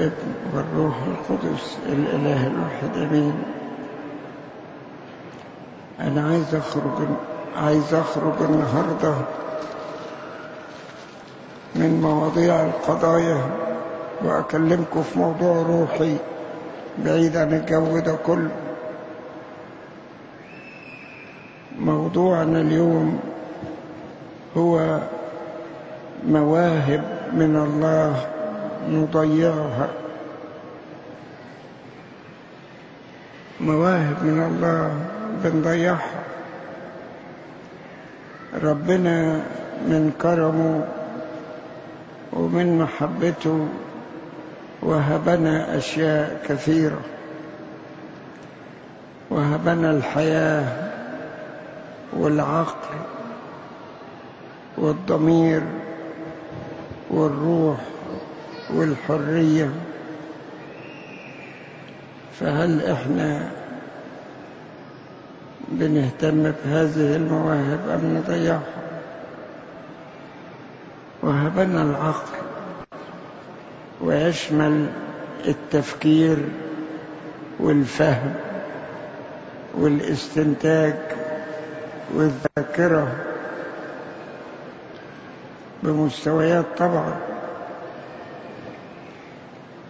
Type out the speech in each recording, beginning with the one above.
والابن والروح القدس الإله الواحد أمين أنا عايز أخرج عايز أخرج النهاردة من مواضيع القضايا وأكلمكم في موضوع روحي بعيد عن الجو ده كله. موضوعنا اليوم هو مواهب من الله نضيعها مواهب من الله بنضيعها. ربنا من كرمه ومن محبته وهبنا أشياء كثيرة. وهبنا الحياة والعقل والضمير والروح والحرية فهل إحنا بنهتم بهذه المواهب أم نضيعها؟ وهبنا العقل ويشمل التفكير والفهم والاستنتاج والذاكرة بمستويات طبعا.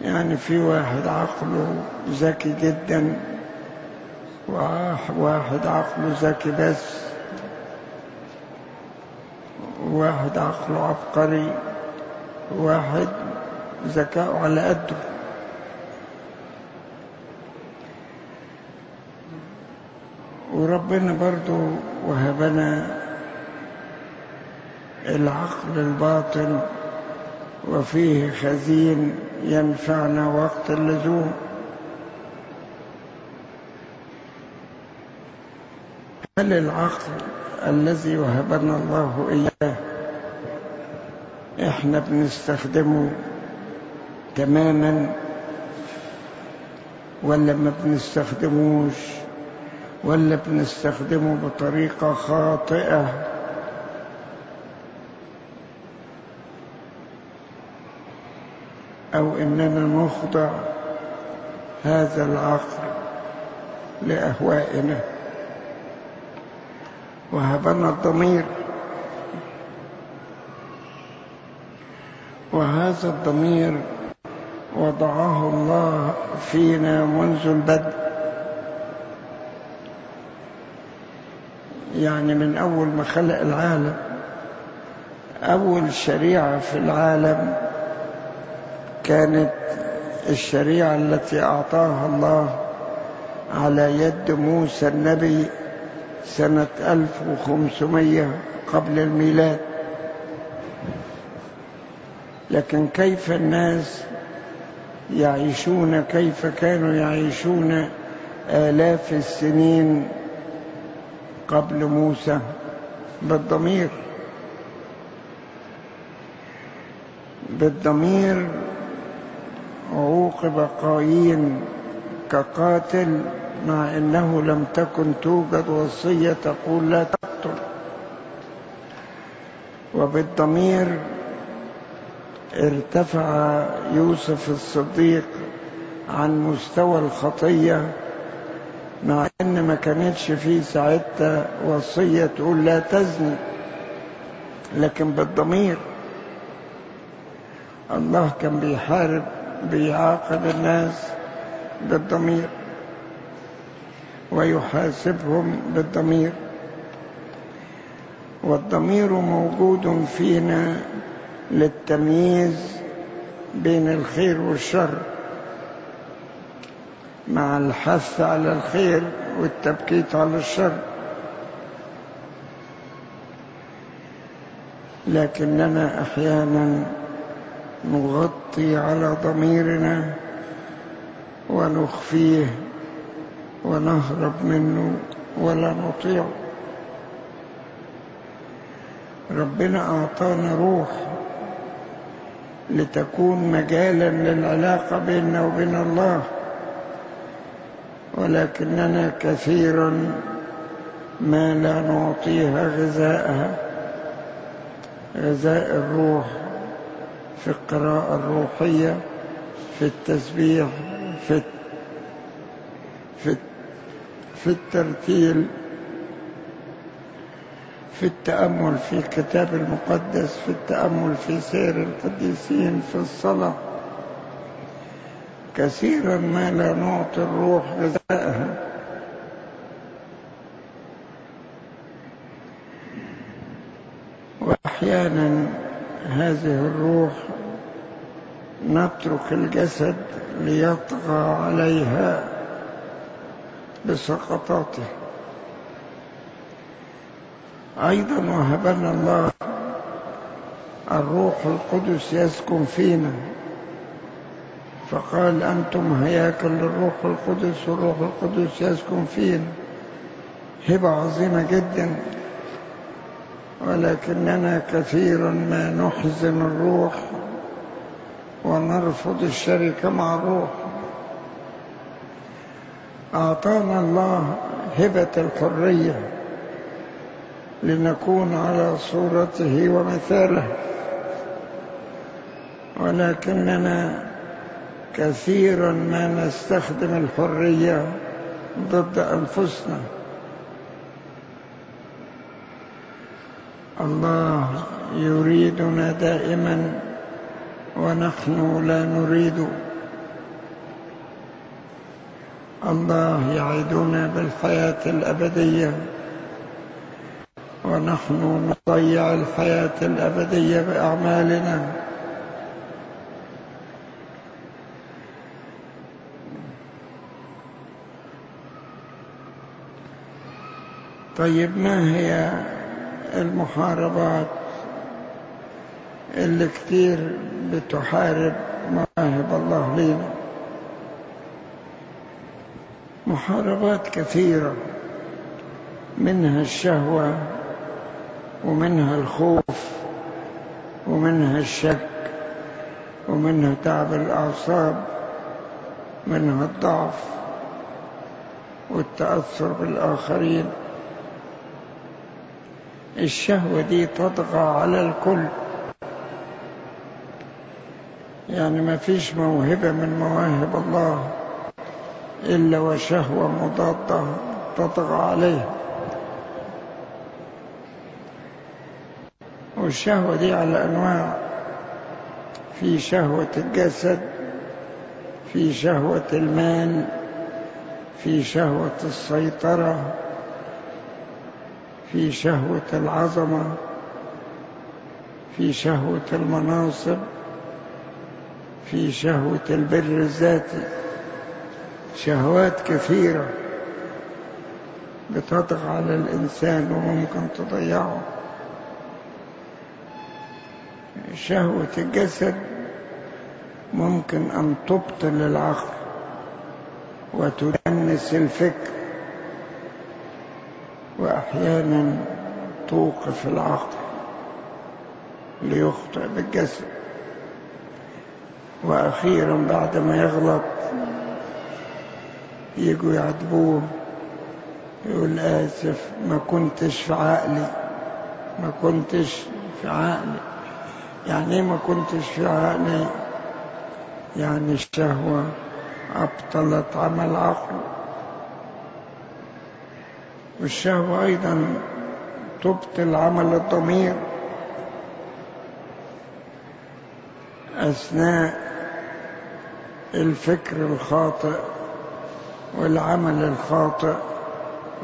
يعني في واحد عقله ذكي جدا وواحد عقله ذكي بس وواحد عقله عبقري وواحد ذكاء على قده. وربنا برضو وهبنا العقل الباطن وفيه خزين ينفعنا وقت اللزوم. هل العقل الذي وهبنا الله إياه إحنا بنستخدمه تماما ولا ما بنستخدموش؟ ولا بنستخدمه بطريقة خاطئة؟ أو إننا نخضع هذا العقل لأهوائنا. وهبنا الضمير. وهذا الضمير وضعه الله فينا منذ البدء. يعني من أول ما خلق العالم أول شريعة في العالم. كانت الشريعة التي أعطاها الله على يد موسى النبي سنة 1500 قبل الميلاد. لكن كيف الناس يعيشون كيف كانوا يعيشون آلاف السنين قبل موسى بالضمير؟ بالضمير عوقب قايين كقاتل مع إنه لم تكن توجد وصية تقول لا تقتل. وبالضمير ارتفع يوسف الصديق عن مستوى الخطية مع إن ما كانتش فيه ساعتها وصية تقول لا تزني. لكن بالضمير الله كان بيحارب بيعاقب الناس بالضمير ويحاسبهم بالضمير. والضمير موجود فينا للتمييز بين الخير والشر مع الحث على الخير والتبكيت على الشر. لكننا أحيانا نغطي على ضميرنا ونخفيه ونهرب منه ولا نطيعه ربنا أعطانا روح لتكون مجالا للعلاقة بيننا وبين الله ولكننا كثيرا ما لا نعطيها غذاءها غذاء الروح. في القراءة الروحية في التسبيح في في في الترتيل في التأمل في الكتاب المقدس في التأمل في سير القديسين في الصلاة. كثيرا ما لا نعطي الروح غذاءها وأحيانا هذه الروح نترك الجسد ليطغى عليها بسقطاته. أيضا وهبنا الله الروح القدس يسكن فينا. فقال أنتم هياكل للروح القدس والروح القدس يسكن فينا. هبة عظيمة جدا. ولكننا كثيرا ما نحزن الروح ونرفض الشركة مع الروح. أعطانا الله هبة الحرية لنكون على صورته ومثاله. ولكننا كثيرا ما نستخدم الحرية ضد أنفسنا. الله يريدنا دائما ونحن لا نريد. الله يعدنا بالحياة الأبدية. ونحن نضيع الحياة الأبدية بأعمالنا. طيب ما هي المحاربات اللي كتير بتحارب مواهب الله لنا محاربات كثيرة منها الشهوة ومنها الخوف ومنها الشك ومنها تعب الأعصاب منها الضعف والتأثر بالآخرين. الشهوة دي تطغى على الكل. يعني ما فيش موهبة من مواهب الله إلا وشهوة مضادة تطغى عليها والشهوة دي على أنواع. في شهوة الجسد في شهوة المال في شهوة السيطرة في شهوة العظمة في شهوة المناصب في شهوة البر الذاتي. شهوات كثيرة بتطغى على الإنسان وممكن تضيعه. شهوة الجسد ممكن أن تبطل العقل وتدنس الفكر. وأحيانا توقف العقل ليخطئ بالجسد وأخيرا بعد ما يغلط يجوا يعذبوه يقول آسف ما كنتش في عقلي ما كنتش في عقلي. يعني إيه ما كنتش في عقلي؟ يعني الشهوة أبطلت عمل عقل. والشهوة أيضا تبطل عمل الضمير أثناء الفكر الخاطئ والعمل الخاطئ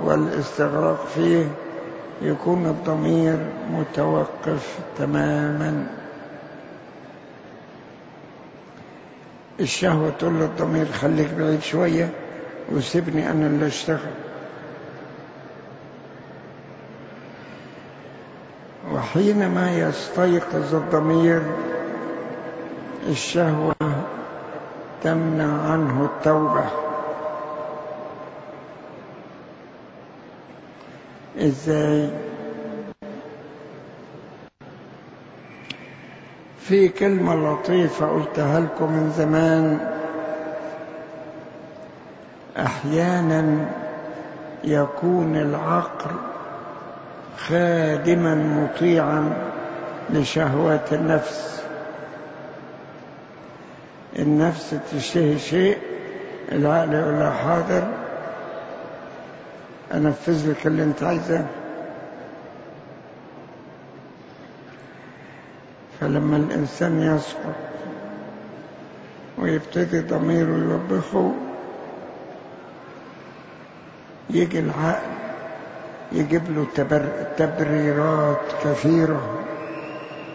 والاستغراق فيه يكون الضمير متوقف تماما. الشهوة تقول للضمير خليك بعيد شوية وسيبني أنا اللي أشتغل. وحينما يستيقظ الضمير الشهوة تمنع عنه التوبة. إزاي؟ في كلمة لطيفة قلتها لكم من زمان. أحيانا يكون العقل خادما مطيعا لشهوات النفس. النفس تشتهي شيء العقل يقول لها حاضر أنفذ لك اللي أنت عايزاه فلما الإنسان يسقط ويبتدي ضميره يوبخه يجي العقل يجيب له تبر... تبريرات كثيرة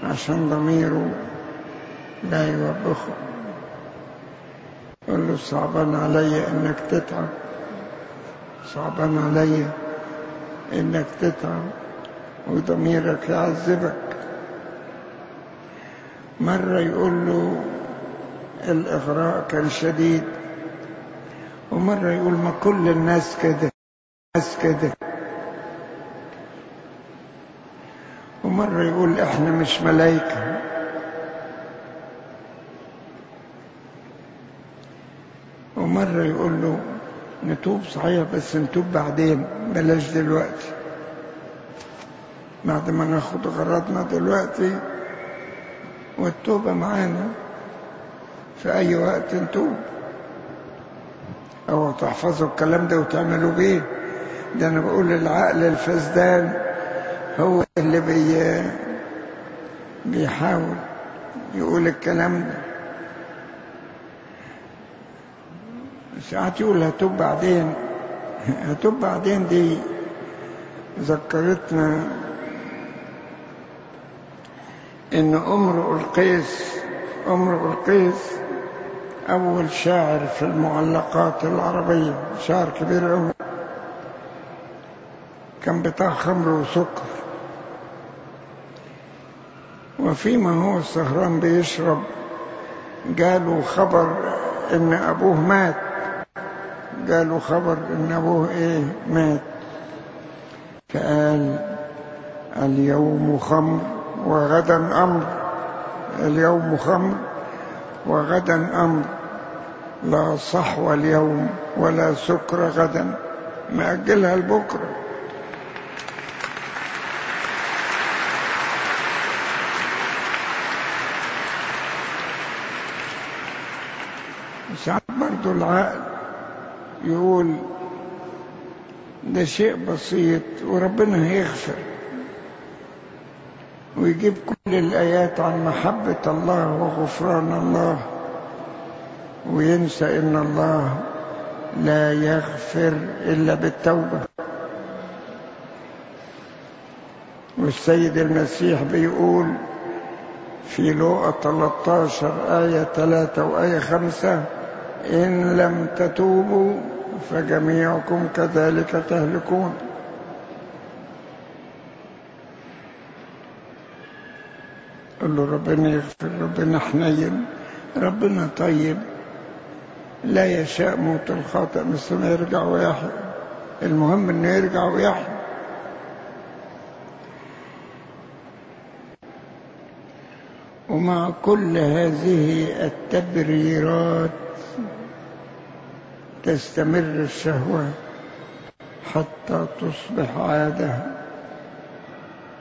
عشان ضميره لا يوبخه. يقول له صعبان علي إنك تتعب. صعبان علي إنك تتعب وضميرك يعذبك. مرة يقول له الإغراء كان شديد ومرة يقول ما كل الناس كده الناس كده. ومرة يقول إحنا مش ملايكة. ومرة يقول له نتوب صحيح بس نتوب بعدين بلاش دلوقتي. بعد ما ناخد غرضنا دلوقتي والتوبة معانا في أي وقت نتوب؟ أو تحفظوا الكلام ده وتعملوا بيه؟ ده أنا بقول العقل الفسدان. هو اللي بي بيحاول يقول الكلام ده. ساعات يقول هتوب بعدين. هتوب بعدين دي ذكرتنا إن امرؤ القيس امرؤ القيس أول شاعر في المعلقات العربية شاعر كبير قوي كان بتاع خمر وسكر. وفيما هو سهران بيشرب. جاله خبر إن أبوه مات. جاله خبر إن أبوه إيه مات. فقال اليوم خمر وغدا أمر. اليوم خمر وغدا أمر. لا صحو اليوم ولا سكر غدا. مأجلها لبكره برضو العقل يقول ده شيء بسيط وربنا هيغفر ويجيب كل الآيات عن محبة الله وغفران الله وينسى إن الله لا يغفر إلا بالتوبة. والسيد المسيح بيقول في لوقا 13 آية 3 وآية 5 إن لم تتوبوا فجميعكم كذلك تهلكون. قل له ربنا يغفر ربنا حنين ربنا طيب. لا يشاء موت الخاطئ مثل ما يرجع ويحيى المهم إنه يرجع ويحيى ومع كل هذه التبريرات تستمر الشهوة حتى تصبح عادة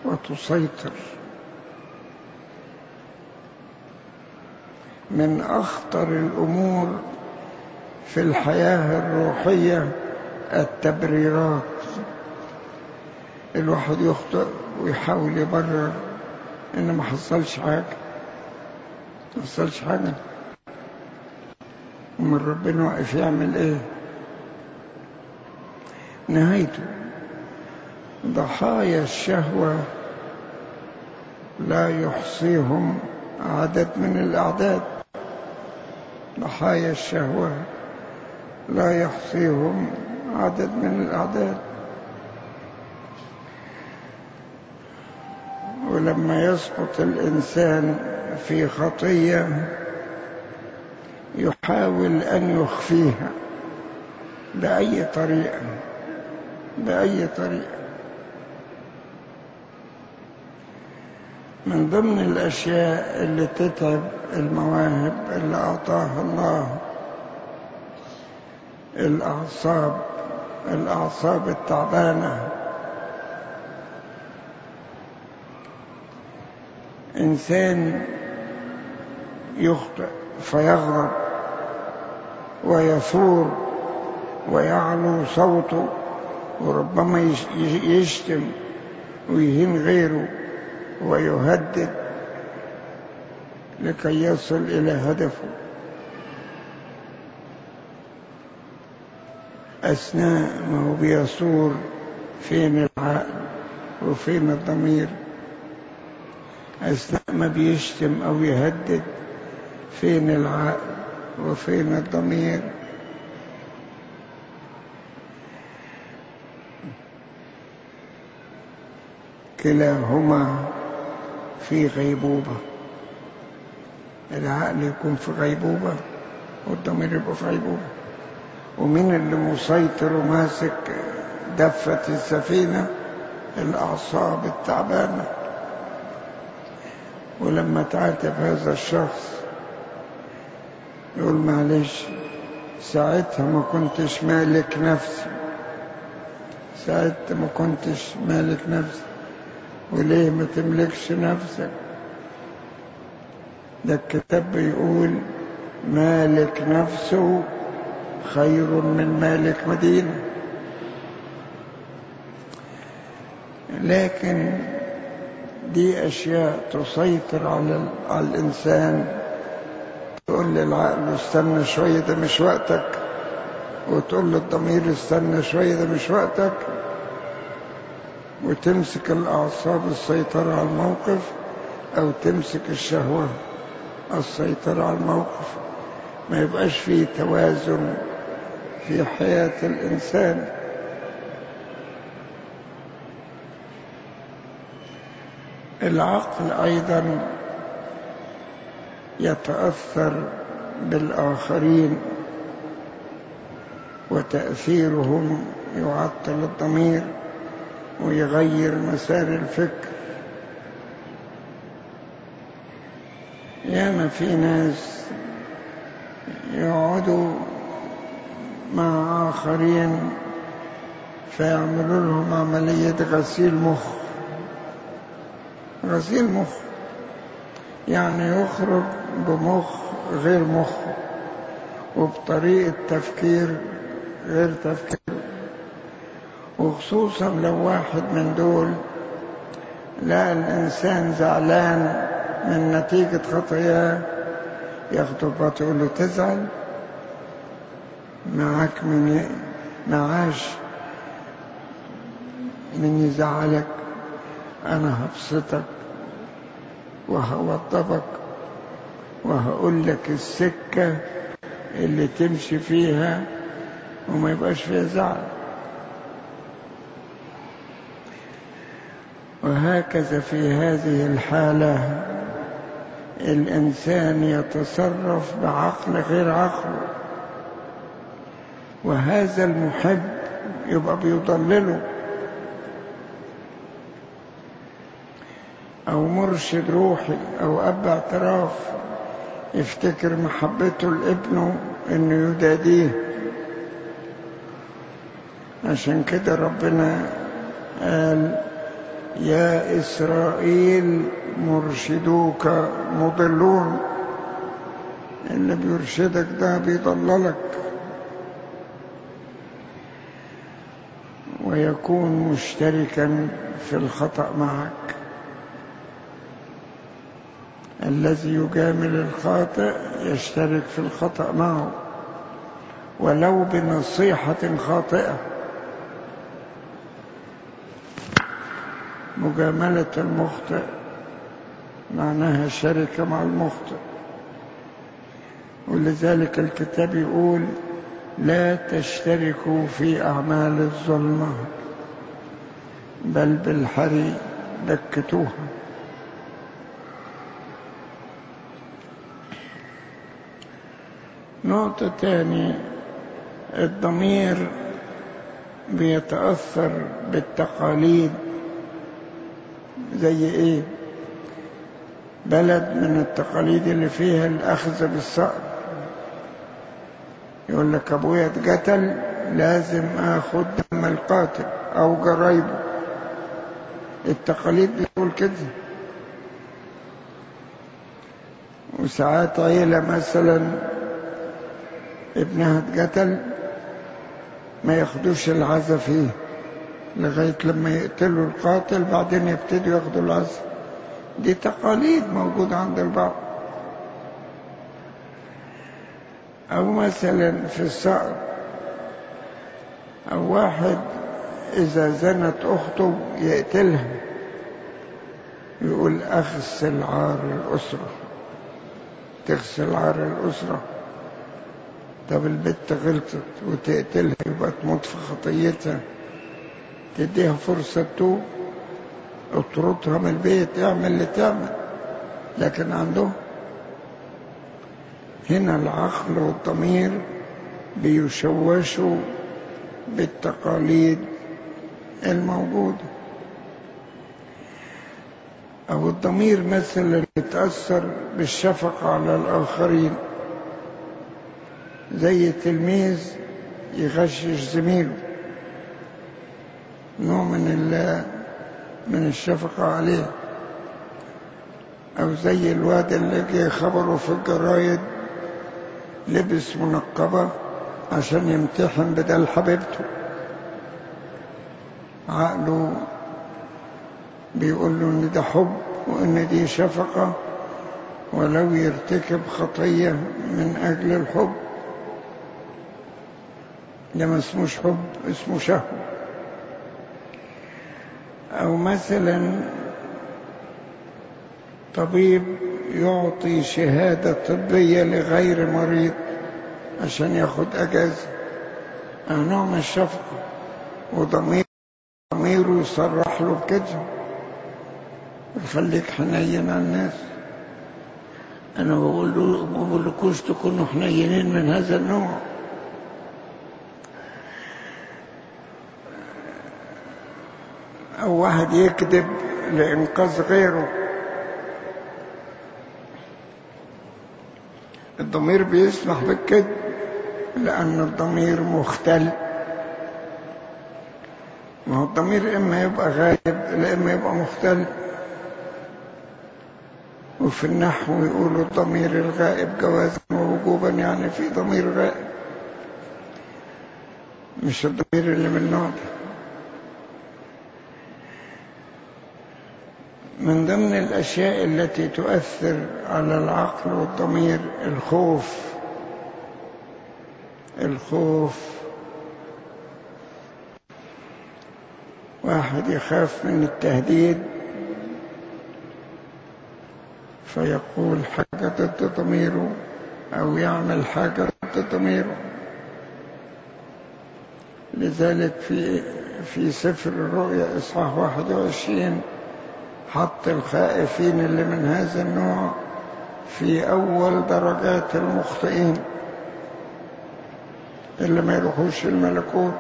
وتسيطر. من أخطر الأمور في الحياة الروحية التبريرات. الواحد يخطئ ويحاول يبرر إن ما حصلش حاجة. ما حصلش حاجة؟ ومن ربنا واقف يعمل إيه؟ نهايته. ضحايا الشهوة لا يحصيهم عدد من الأعداد. ضحايا الشهوة لا يحصيهم عدد من الأعداد. ولما يسقط الإنسان في خطية يحاول أن يخفيها بأي طريقة بأي طريقة. من ضمن الأشياء اللي تتعب المواهب اللي أعطاها الله الأعصاب الأعصاب التعبانة. إنسان يخطئ فيغضب ويثور ويعلو صوته وربما يشتم ويهين غيره ويهدد لكي يصل إلى هدفه. أثناء ما هو بيصور فين العقل وفين الضمير أثناء ما بيشتم أو يهدد فين العقل وفين الضمير؟ كلاهما في غيبوبة. العقل يكون في غيبوبة والضمير يبقى في غيبوبة. ومين اللي مسيطر وماسك دفة السفينة؟ الأعصاب التعبانة. ولما تعاتب هذا الشخص يقول معلش ساعتها ما كنتش مالك نفسي ساعتها ما كنتش مالك نفسي وليه ما تملكش نفسك؟ ده الكتاب بيقول مالك نفسه خير من مالك مدينة. لكن دي أشياء تسيطر على, على الإنسان. تقول للعقل استنى شوية ده مش وقتك. وتقول للضمير استنى شوية ده مش وقتك. وتمسك الأعصاب السيطرة على الموقف أو تمسك الشهوة السيطرة على الموقف. ما يبقاش فيه توازن في حياة الإنسان. العقل أيضا يتأثر بالآخرين وتأثيرهم يعطل الضمير ويغير مسار الفكر. ياما في ناس يقعدوا مع آخرين فيعملوا لهم عملية غسيل مخ. غسيل مخ. يعني يخرج بمخ غير مخ وبطريقة تفكير غير تفكير. وخصوصا لو واحد من دول لا الإنسان زعلان من نتيجة بطء يقول له تزعل؟ معاك من معاش من يزعلك أنا هبسطك. وهوضبك وهقول لك السكة اللي تمشي فيها وما يبقاش فيها زعل. وهكذا في هذه الحالة الإنسان يتصرف بعقل غير عقله. وهذا المحب يبقى بيضلله. أو مرشد روحي أو أب اعتراف يفتكر محبته لابنه إنه يداديه. عشان كده ربنا قال يا إسرائيل مرشدوك مضلون. اللي بيرشدك ده بيضللك. ويكون مشتركا في الخطأ معك. الذي يجامل الخاطئ يشترك في الخطأ معه. ولو بنصيحة خاطئة. مجاملة المخطئ معناها شركة مع المخطئ. ولذلك الكتاب يقول لا تشتركوا في أعمال الظلمة بل بالحري دكتوها نقطة تاني الضمير بيتأثر بالتقاليد زي إيه؟ بلد من التقاليد اللي فيها الأخذ بالصقر. يقول لك أبويا اتقتل لازم أخذ دم القاتل أو قرايبه التقاليد بتقول كده. وساعات عيلة مثلا ابنها اتقتل ما ياخدوش العزا فيه لغاية لما يقتلوا القاتل بعدين يبتدوا ياخدوا العزا. دي تقاليد موجودة عند البعض. أو مثلا في الصقر أو واحد إذا زنت أخته يقتلها يقول أغسل عار الأسرة تغسل عار الأسرة. طب البت غلطت وتقتلها يبقى تموت في خطيتها. تديها فرصة توب اطردها من البيت اعمل اللي تعمل. لكن عندهم هنا العقل والضمير بيشوشوا بالتقاليد الموجودة. أو الضمير مثلا يتأثر بالشفقة على الآخرين. زي تلميذ يغشش زميله. نوع من من الشفقة عليه. أو زي الواد اللي جه خبره في الجرايد لبس منقبة عشان يمتحن بدل حبيبته. عقله بيقول له إن ده حب وإن دي شفقة ولو يرتكب خطية من أجل الحب. ده ما اسموش حب اسمه شهوة أو مثلا طبيب يعطي شهادة طبية لغير مريض عشان ياخد أجازة. نوع من الشفقة وضمير ضميره يصرح له بكده. يخليك حنين على الناس. أنا بقول له ما بقولكوش تكونوا حنينين من هذا النوع. واحد يكذب لإنقاذ غيره. الضمير بيسمح بالكذب لأن الضمير مختل. ما هو الضمير إما يبقى غايب لا إما يبقى مختل. وفي النحو يقولوا الضمير الغائب جوازا ووجوبا يعني في ضمير غائب. مش الضمير اللي من النوع ده. من ضمن الأشياء التي تؤثر على العقل والضمير الخوف. الخوف. واحد يخاف من التهديد فيقول حاجة ضد ضميره أو يعمل حاجة ضد ضميره لذلك في في سفر الرؤيا إصحاح 21 حط الخائفين اللي من هذا النوع في أول درجات المخطئين. اللي ما يروحوش الملكوت.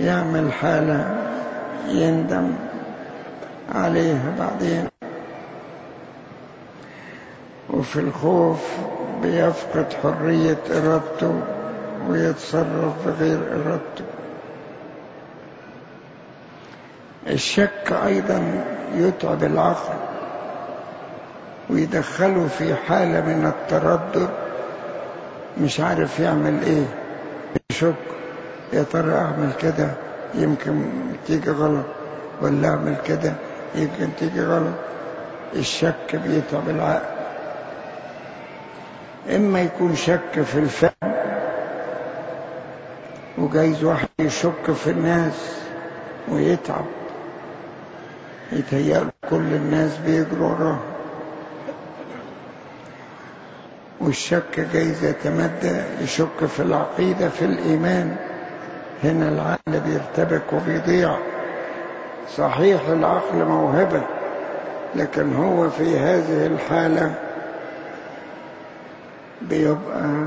يعمل حالة يندم عليها بعدين. وفي الخوف بيفقد حرية إرادته ويتصرف بغير إرادته. الشك أيضا يتعب العقل ويدخله في حالة من التردد مش عارف يعمل إيه. يشك يا ترى أعمل كده يمكن تيجي غلط ولا أعمل كده يمكن تيجي غلط. الشك بيتعب العقل. إما يكون شك في الفهم وجايز واحد يشك في الناس ويتعب. يتهيأ كل الناس بيجروا وراه والشك جايز يتمدى يشك في العقيدة في الإيمان. هنا العقل بيرتبك وبيضيع. صحيح العقل موهبة لكن هو في هذه الحالة بيبقى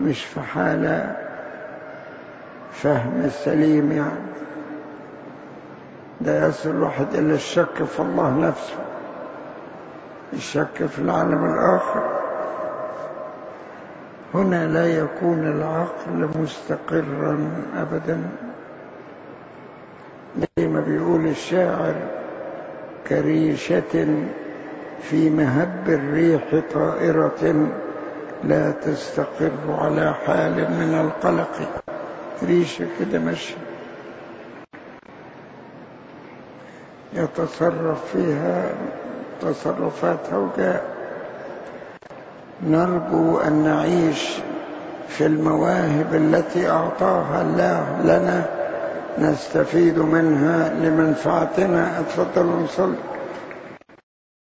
مش في حالة فهم السليم يعني. لا يصل الواحد إلى الشك في الله نفسه. الشك في العالم الآخر. هنا لا يكون العقل مستقرا أبدا. زي ما بيقول الشاعر كريشة في مهب الريح طائرة لا تستقر على حال من القلق. ريشة كده مشي يتصرف فيها تصرفات هوجاء. نرجو أن نعيش في المواهب التي أعطاها الله لنا نستفيد منها لمنفعتنا. اتفضلوا نصلي